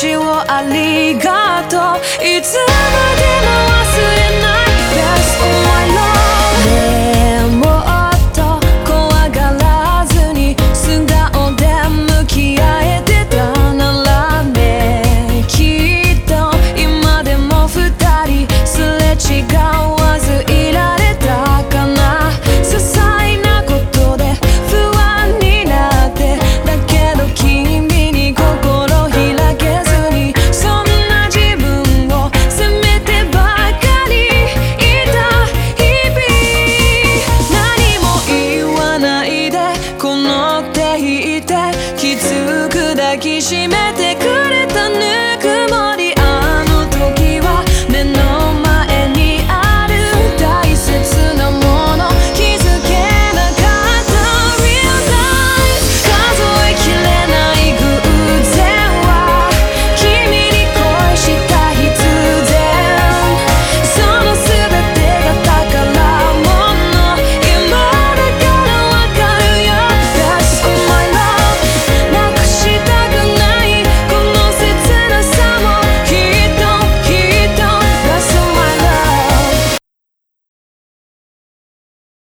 命をありがとう。いつも抱きしめてく